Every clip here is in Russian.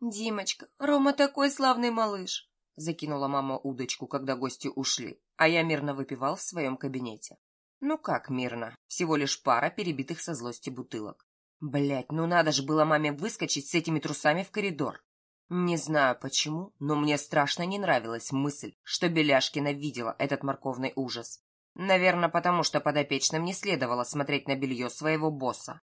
«Димочка, Рома такой славный малыш!» Закинула мама удочку, когда гости ушли, а я мирно выпивал в своем кабинете. Ну как мирно? Всего лишь пара перебитых со злости бутылок. Блять, ну надо же было маме выскочить с этими трусами в коридор. Не знаю почему, но мне страшно не нравилась мысль, что Беляшкина видела этот морковный ужас. Наверное, потому что подопечным не следовало смотреть на белье своего босса.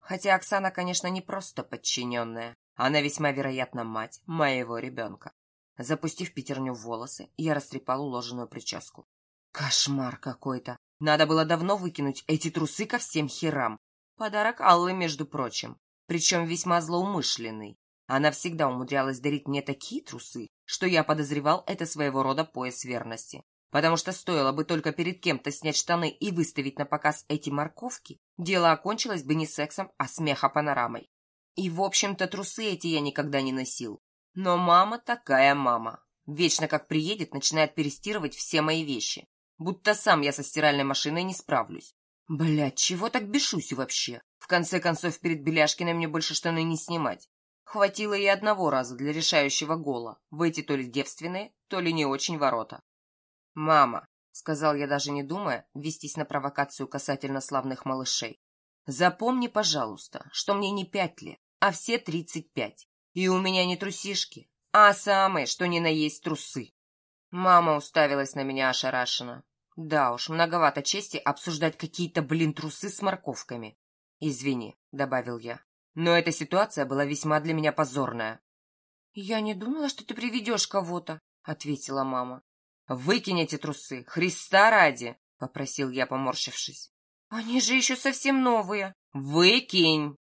Хотя Оксана, конечно, не просто подчиненная. Она весьма вероятно мать моего ребенка. Запустив пятерню в волосы, я растрепал уложенную прическу. Кошмар какой-то. Надо было давно выкинуть эти трусы ко всем херам. Подарок Аллы, между прочим. Причем весьма злоумышленный. Она всегда умудрялась дарить мне такие трусы, что я подозревал это своего рода пояс верности. Потому что стоило бы только перед кем-то снять штаны и выставить на показ эти морковки, дело окончилось бы не сексом, а смехопанорамой. И, в общем-то, трусы эти я никогда не носил. Но мама такая мама. Вечно как приедет, начинает перестирывать все мои вещи. Будто сам я со стиральной машиной не справлюсь. Блядь, чего так бешусь вообще? В конце концов, перед Беляшкиной мне больше штаны не снимать. Хватило и одного раза для решающего гола. Выйти то ли девственные, то ли не очень ворота. «Мама», — сказал я даже не думая, вестись на провокацию касательно славных малышей. «Запомни, пожалуйста, что мне не пять лет, а все тридцать пять. И у меня не трусишки, а самые, что ни на есть трусы. Мама уставилась на меня ошарашенно. Да уж, многовато чести обсуждать какие-то, блин, трусы с морковками. Извини, добавил я. Но эта ситуация была весьма для меня позорная. Я не думала, что ты приведешь кого-то, ответила мама. Выкинь эти трусы, Христа ради, попросил я, поморщившись. Они же еще совсем новые. Выкинь.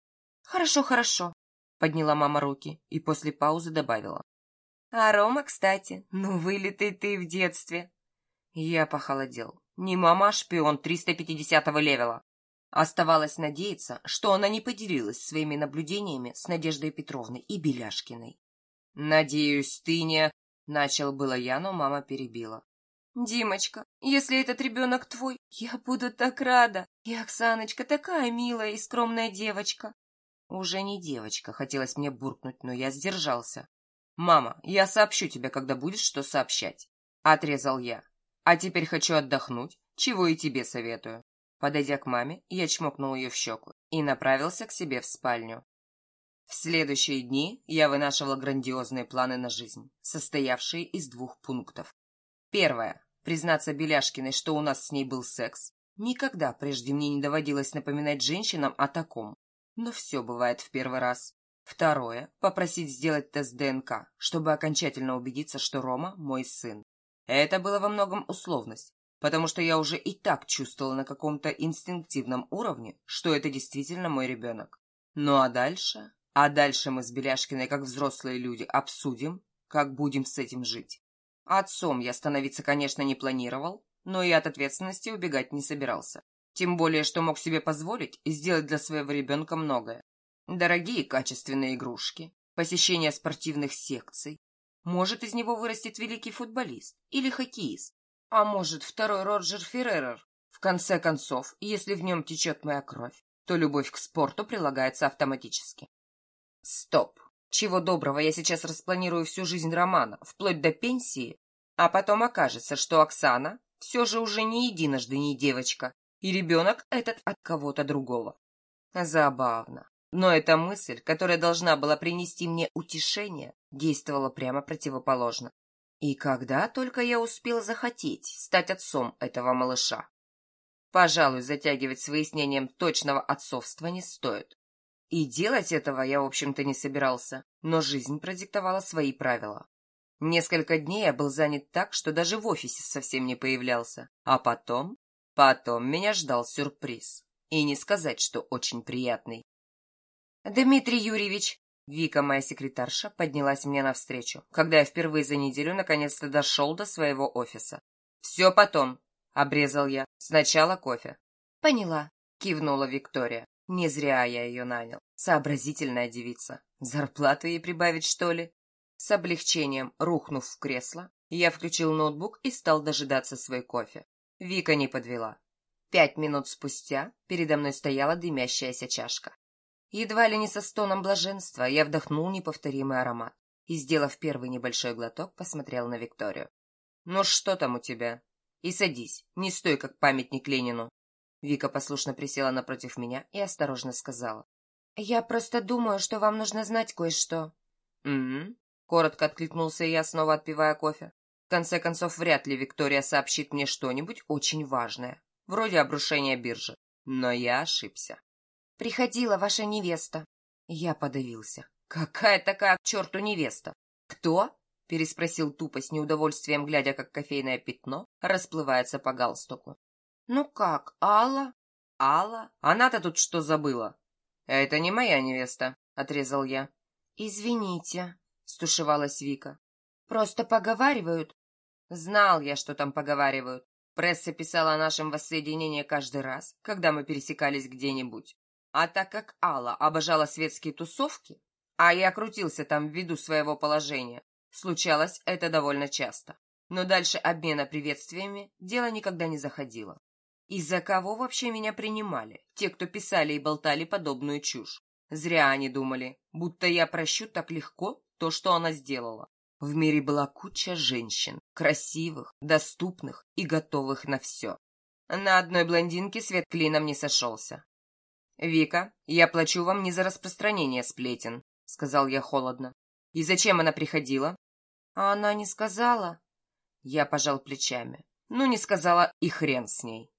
Хорошо, хорошо, Подняла мама руки и после паузы добавила. А Рома, кстати, ну вылитый ты в детстве. Я похолодел. Не мама, а шпион 350-го левела. Оставалось надеяться, что она не поделилась своими наблюдениями с Надеждой Петровной и Беляшкиной. «Надеюсь, ты не...» — начал было я, но мама перебила. «Димочка, если этот ребенок твой, я буду так рада. И Оксаночка такая милая и скромная девочка. Уже не девочка, хотелось мне буркнуть, но я сдержался. «Мама, я сообщу тебе, когда будешь что сообщать», — отрезал я. «А теперь хочу отдохнуть, чего и тебе советую». Подойдя к маме, я чмокнул ее в щеку и направился к себе в спальню. В следующие дни я вынашивал грандиозные планы на жизнь, состоявшие из двух пунктов. Первое. Признаться Беляшкиной, что у нас с ней был секс. Никогда прежде мне не доводилось напоминать женщинам о таком. Но все бывает в первый раз. Второе — попросить сделать тест ДНК, чтобы окончательно убедиться, что Рома — мой сын. Это было во многом условность, потому что я уже и так чувствовала на каком-то инстинктивном уровне, что это действительно мой ребенок. Ну а дальше? А дальше мы с Беляшкиной, как взрослые люди, обсудим, как будем с этим жить. Отцом я становиться, конечно, не планировал, но и от ответственности убегать не собирался. Тем более, что мог себе позволить сделать для своего ребенка многое. Дорогие качественные игрушки, посещение спортивных секций. Может, из него вырастет великий футболист или хоккеист. А может, второй Роджер Ферререр. В конце концов, если в нем течет моя кровь, то любовь к спорту прилагается автоматически. Стоп. Чего доброго, я сейчас распланирую всю жизнь Романа, вплоть до пенсии, а потом окажется, что Оксана все же уже не единожды не девочка, и ребенок этот от кого-то другого. Забавно. Но эта мысль, которая должна была принести мне утешение, действовала прямо противоположно. И когда только я успел захотеть стать отцом этого малыша? Пожалуй, затягивать с выяснением точного отцовства не стоит. И делать этого я, в общем-то, не собирался, но жизнь продиктовала свои правила. Несколько дней я был занят так, что даже в офисе совсем не появлялся. А потом Потом меня ждал сюрприз. И не сказать, что очень приятный. «Дмитрий Юрьевич!» Вика, моя секретарша, поднялась мне навстречу, когда я впервые за неделю наконец-то дошел до своего офиса. «Все потом», — обрезал я. «Сначала кофе». «Поняла», — кивнула Виктория. «Не зря я ее нанял. Сообразительная девица. Зарплату ей прибавить, что ли?» С облегчением, рухнув в кресло, я включил ноутбук и стал дожидаться свой кофе. Вика не подвела. Пять минут спустя передо мной стояла дымящаяся чашка. Едва ли не со стоном блаженства я вдохнул неповторимый аромат и, сделав первый небольшой глоток, посмотрел на Викторию. «Ну что там у тебя? И садись, не стой, как памятник Ленину». Вика послушно присела напротив меня и осторожно сказала. «Я просто думаю, что вам нужно знать кое-что». «М-м-м», коротко откликнулся я, снова отпивая кофе. В конце концов, вряд ли Виктория сообщит мне что-нибудь очень важное, вроде обрушения биржи. Но я ошибся. «Приходила ваша невеста». Я подавился. «Какая такая к черту невеста? Кто?» — переспросил тупо с неудовольствием, глядя, как кофейное пятно расплывается по галстуку. «Ну как, Алла?» «Алла? Она-то тут что забыла?» «Это не моя невеста», — отрезал я. «Извините», — стушевалась Вика. «Просто поговаривают». Знал я, что там поговаривают. Пресса писала о нашем воссоединении каждый раз, когда мы пересекались где-нибудь. А так как Алла обожала светские тусовки, а я крутился там ввиду своего положения, случалось это довольно часто. Но дальше обмена приветствиями дело никогда не заходило. Из-за кого вообще меня принимали? Те, кто писали и болтали подобную чушь. Зря они думали, будто я прощу так легко то, что она сделала. В мире была куча женщин, красивых, доступных и готовых на все. На одной блондинке свет клином не сошелся. «Вика, я плачу вам не за распространение сплетен», — сказал я холодно. «И зачем она приходила?» «А она не сказала?» Я пожал плечами. «Ну, не сказала, и хрен с ней».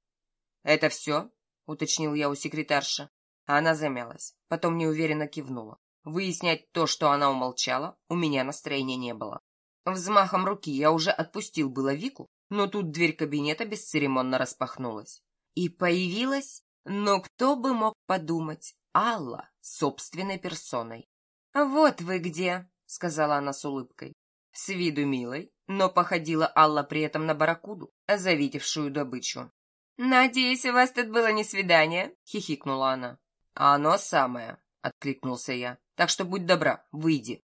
«Это все?» — уточнил я у секретарши. Она замялась, потом неуверенно кивнула. Выяснять то, что она умолчала, у меня настроения не было. Взмахом руки я уже отпустил было Вику, но тут дверь кабинета бесцеремонно распахнулась. И появилась, но кто бы мог подумать, Алла собственной персоной. «Вот вы где», — сказала она с улыбкой. С виду милой, но походила Алла при этом на барракуду, завидевшую добычу. «Надеюсь, у вас тут было не свидание?» — хихикнула она. «Оно самое», — откликнулся я. Так что будь добра, выйди.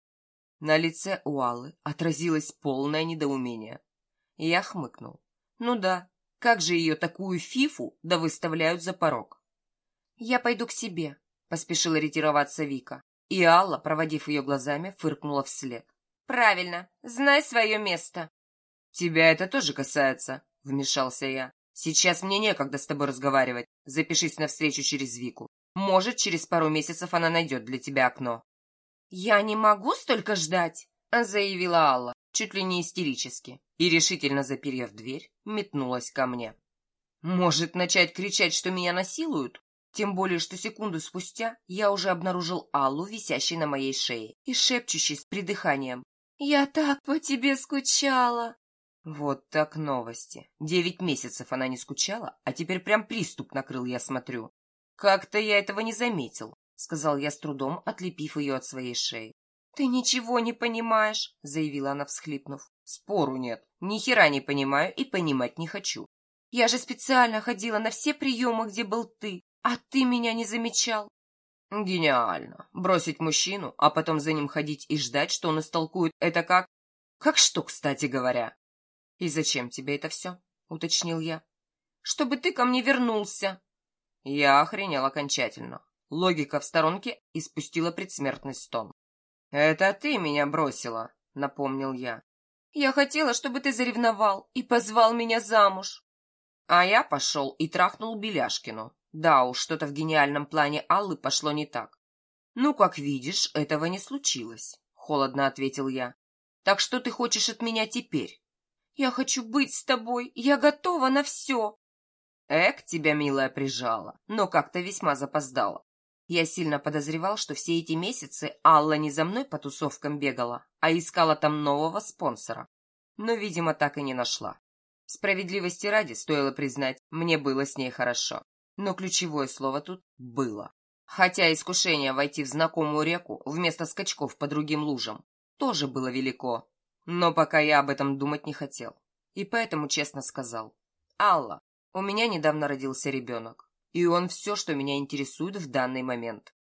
На лице у Аллы отразилось полное недоумение. Я хмыкнул. Ну да, как же ее такую фифу да выставляют за порог? Я пойду к себе, поспешила ретироваться Вика. И Алла, проводив ее глазами, фыркнула вслед. Правильно, знай свое место. Тебя это тоже касается, вмешался я. Сейчас мне некогда с тобой разговаривать. Запишись на встречу через Вику. Может, через пару месяцев она найдет для тебя окно. «Я не могу столько ждать», — заявила Алла, чуть ли не истерически, и, решительно заперев дверь, метнулась ко мне. «Может, начать кричать, что меня насилуют?» Тем более, что секунду спустя я уже обнаружил Аллу, висящей на моей шее, и шепчущей с придыханием. «Я так по тебе скучала!» Вот так новости. Девять месяцев она не скучала, а теперь прям приступ накрыл, я смотрю. «Как-то я этого не заметил», — сказал я с трудом, отлепив ее от своей шеи. «Ты ничего не понимаешь», — заявила она, всхлипнув. «Спору нет. Ни хера не понимаю и понимать не хочу. Я же специально ходила на все приемы, где был ты, а ты меня не замечал». «Гениально. Бросить мужчину, а потом за ним ходить и ждать, что он истолкует это как... Как что, кстати говоря?» «И зачем тебе это все?» — уточнил я. «Чтобы ты ко мне вернулся», я охренел окончательно. Логика в сторонке испустила предсмертный стон. «Это ты меня бросила», — напомнил я. «Я хотела, чтобы ты заревновал и позвал меня замуж». А я пошел и трахнул Беляшкину. Да уж, что-то в гениальном плане Аллы пошло не так. «Ну, как видишь, этого не случилось», — холодно ответил я. «Так что ты хочешь от меня теперь?» «Я хочу быть с тобой, я готова на все», Эк, тебя, милая, прижала, но как-то весьма запоздала. Я сильно подозревал, что все эти месяцы Алла не за мной по тусовкам бегала, а искала там нового спонсора. Но, видимо, так и не нашла. Справедливости ради, стоило признать, мне было с ней хорошо. Но ключевое слово тут «было». Хотя искушение войти в знакомую реку вместо скачков по другим лужам тоже было велико. Но пока я об этом думать не хотел. И поэтому честно сказал. «Алла, у меня недавно родился ребенок, и он все, что меня интересует в данный момент.